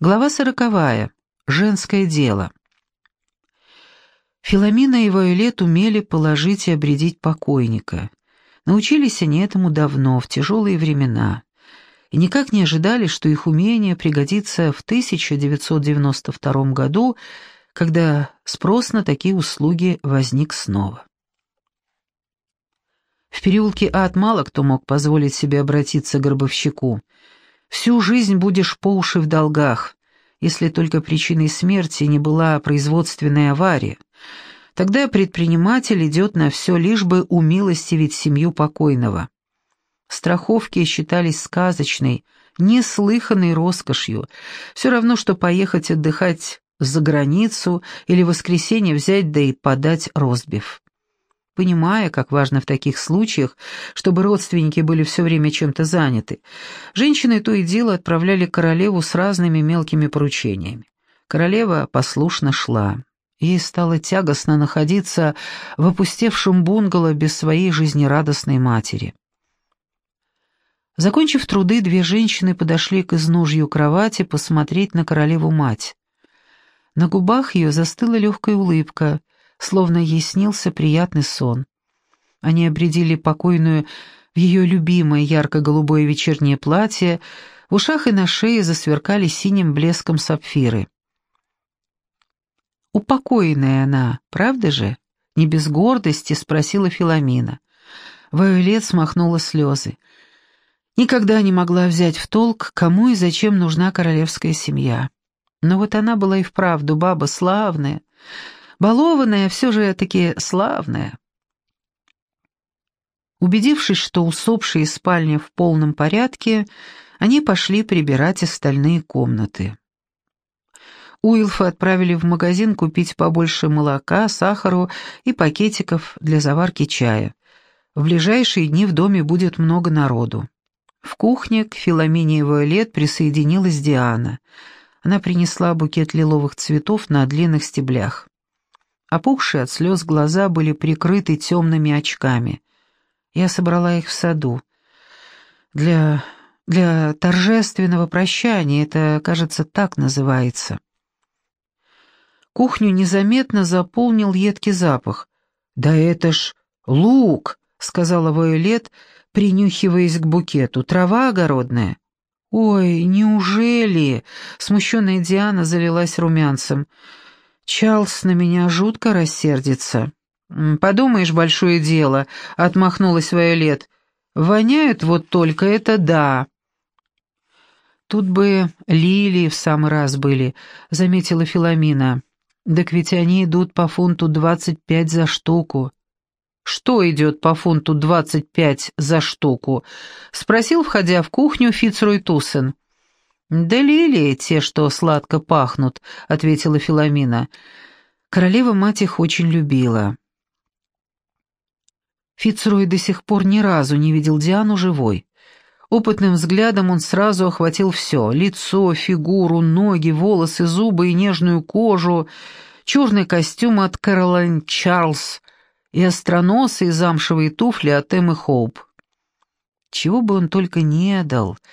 Глава сороковая. Женское дело. Филомина и Вайолет умели положить и обредить покойника. Научились они этому давно, в тяжелые времена, и никак не ожидали, что их умение пригодится в 1992 году, когда спрос на такие услуги возник снова. В переулке Ад мало кто мог позволить себе обратиться к гробовщику – Всю жизнь будешь по уши в долгах, если только причиной смерти не была производственная авария. Тогда предприниматель идет на все, лишь бы умилостивить семью покойного. Страховки считались сказочной, неслыханной роскошью, все равно, что поехать отдыхать за границу или в воскресенье взять да и подать розбив. Понимая, как важно в таких случаях, чтобы родственники были все время чем-то заняты, женщины то и дело отправляли королеву с разными мелкими поручениями. Королева послушно шла. Ей стало тягостно находиться в опустевшем бунгало без своей жизнерадостной матери. Закончив труды, две женщины подошли к изножью кровати посмотреть на королеву-мать. На губах ее застыла легкая улыбка, словно ей снился приятный сон. Они обредили покойную в ее любимое ярко-голубое вечернее платье, в ушах и на шее засверкали синим блеском сапфиры. «Упокоенная она, правда же?» — не без гордости спросила Филомина. Вайолет смахнула слезы. Никогда не могла взять в толк, кому и зачем нужна королевская семья. Но вот она была и вправду баба славная, Балованная, все же таки славная. Убедившись, что усопшие спальни в полном порядке, они пошли прибирать остальные комнаты. Уилфа отправили в магазин купить побольше молока, сахару и пакетиков для заварки чая. В ближайшие дни в доме будет много народу. В кухне к Филомине и Виолет присоединилась Диана. Она принесла букет лиловых цветов на длинных стеблях. Опухшие от слез глаза были прикрыты темными очками. Я собрала их в саду. Для... для торжественного прощания, это, кажется, так называется. Кухню незаметно заполнил едкий запах. «Да это ж лук!» — сказала Вайолет, принюхиваясь к букету. «Трава огородная». «Ой, неужели?» — смущенная Диана залилась румянцем. Чарльз на меня жутко рассердится. «Подумаешь, большое дело», — отмахнулась Вайолет. «Воняют вот только это да». «Тут бы лилии в самый раз были», — заметила Филомина. «Так ведь они идут по фунту двадцать пять за штуку». «Что идет по фунту двадцать пять за штуку?» — спросил, входя в кухню Фицрой Туссен. «Да лилии те, что сладко пахнут», — ответила Филомина. Королева-мать их очень любила. Фицрой до сих пор ни разу не видел Диану живой. Опытным взглядом он сразу охватил все — лицо, фигуру, ноги, волосы, зубы и нежную кожу, черный костюм от Кэролайн Чарльз и остроносые замшевые туфли от Эммы Хоуп. Чего бы он только не дал —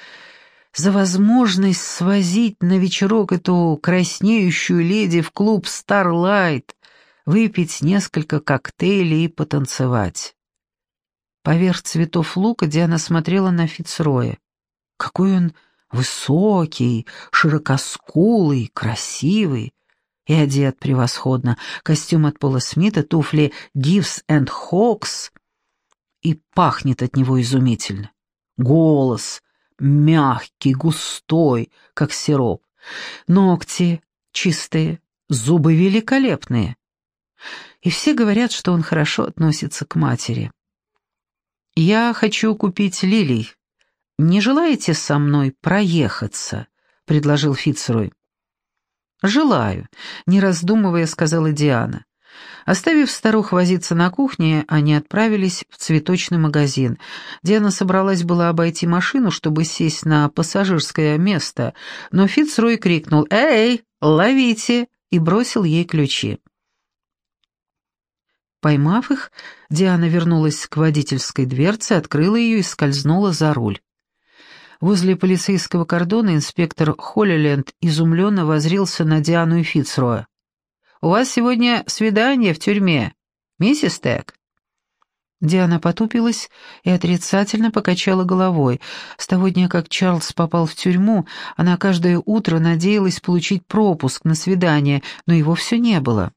за возможность свозить на вечерок эту краснеющую леди в клуб «Старлайт», выпить несколько коктейлей и потанцевать. Поверх цветов лука Диана смотрела на Фицроя. Какой он высокий, широкоскулый, красивый и одет превосходно. Костюм от Пола Смита, туфли Гивс энд Хокс. И пахнет от него изумительно. Голос, мягкий, густой, как сироп. Ногти чистые, зубы великолепные. И все говорят, что он хорошо относится к матери. «Я хочу купить лилий. Не желаете со мной проехаться?» — предложил Фицрой. «Желаю», — не раздумывая, сказала Диана. Оставив старух возиться на кухне, они отправились в цветочный магазин. Диана собралась была обойти машину, чтобы сесть на пассажирское место, но Фицрой крикнул «Эй, ловите!» и бросил ей ключи. Поймав их, Диана вернулась к водительской дверце, открыла ее и скользнула за руль. Возле полицейского кордона инспектор Холлиленд изумленно возрился на Диану и Фицроя. «У вас сегодня свидание в тюрьме, миссис Тек?» Диана потупилась и отрицательно покачала головой. С того дня, как Чарльз попал в тюрьму, она каждое утро надеялась получить пропуск на свидание, но его все не было.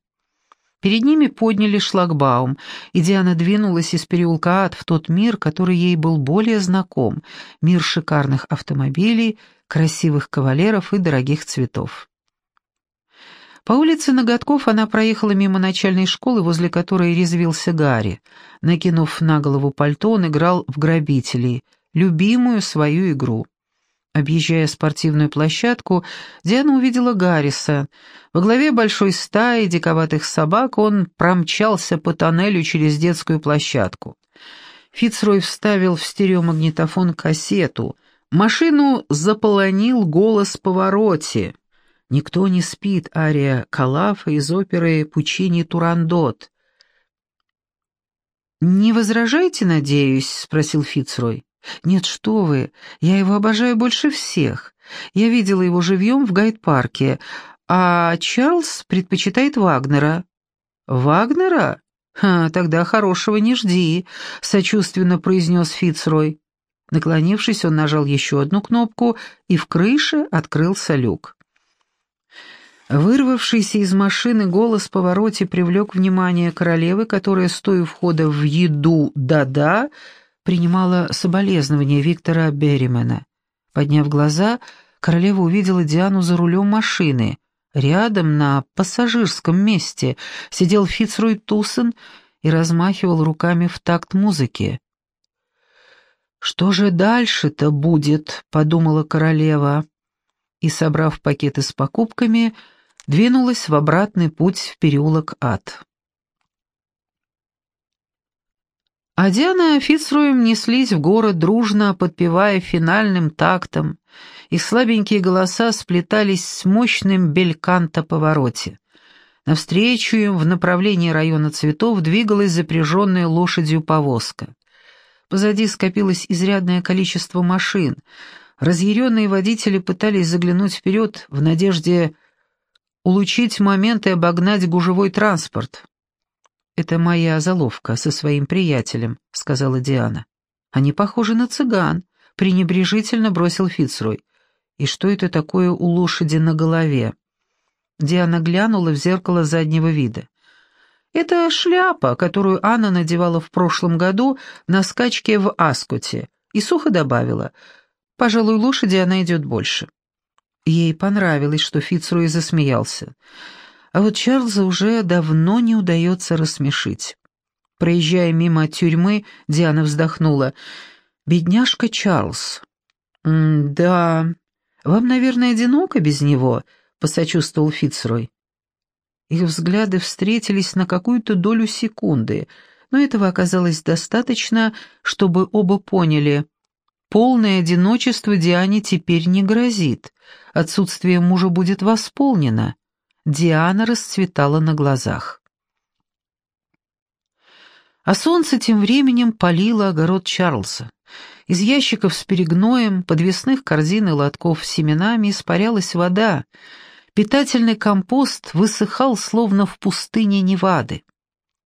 Перед ними подняли шлагбаум, и Диана двинулась из переулка Ад в тот мир, который ей был более знаком, мир шикарных автомобилей, красивых кавалеров и дорогих цветов. По улице Ноготков она проехала мимо начальной школы, возле которой резвился Гарри. Накинув на голову пальто, он играл в грабителей, любимую свою игру. Объезжая спортивную площадку, Диана увидела Гарриса. Во главе большой стаи диковатых собак он промчался по тоннелю через детскую площадку. Фицрой вставил в стереомагнитофон кассету. Машину заполонил голос повороте. «Никто не спит» ария Калафа из оперы Пучини «Турандот». «Не возражаете, надеюсь?» — спросил Фицрой. «Нет, что вы, я его обожаю больше всех. Я видела его живьем в гайд-парке, а Чарльз предпочитает Вагнера». «Вагнера? Ха, тогда хорошего не жди», — сочувственно произнес Фицрой. Наклонившись, он нажал еще одну кнопку, и в крыше открылся люк. Вырвавшийся из машины голос в повороте привлек внимание королевы, которая, стоя у входа в еду «да-да», принимала соболезнования Виктора Берримена. Подняв глаза, королева увидела Диану за рулем машины. Рядом, на пассажирском месте, сидел Фицрой Туссен и размахивал руками в такт музыки. «Что же дальше-то будет?» — подумала королева. И, собрав пакеты с покупками, — двинулась в обратный путь в переулок Ад. А Диана Фицруем неслись в город, дружно подпевая финальным тактом, и слабенькие голоса сплетались с мощным бельканто-повороте. Навстречу им в направлении района цветов двигалась запряженная лошадью повозка. Позади скопилось изрядное количество машин. Разъяренные водители пытались заглянуть вперед в надежде улучшить момент и обогнать гужевой транспорт. «Это моя заловка со своим приятелем», — сказала Диана. «Они похожи на цыган», — пренебрежительно бросил Фицрой. «И что это такое у лошади на голове?» Диана глянула в зеркало заднего вида. «Это шляпа, которую Анна надевала в прошлом году на скачке в Аскоте, и сухо добавила, «Пожалуй, лошади она идет больше». Ей понравилось, что Фицрой засмеялся. А вот Чарльза уже давно не удается рассмешить. Проезжая мимо тюрьмы, Диана вздохнула. «Бедняжка Чарльз». «Да, вам, наверное, одиноко без него», — посочувствовал Фицрой. Их взгляды встретились на какую-то долю секунды, но этого оказалось достаточно, чтобы оба поняли — Полное одиночество Диане теперь не грозит. Отсутствие мужа будет восполнено. Диана расцветала на глазах. А солнце тем временем палило огород Чарльза. Из ящиков с перегноем, подвесных корзин и лотков с семенами испарялась вода. Питательный компост высыхал, словно в пустыне Невады.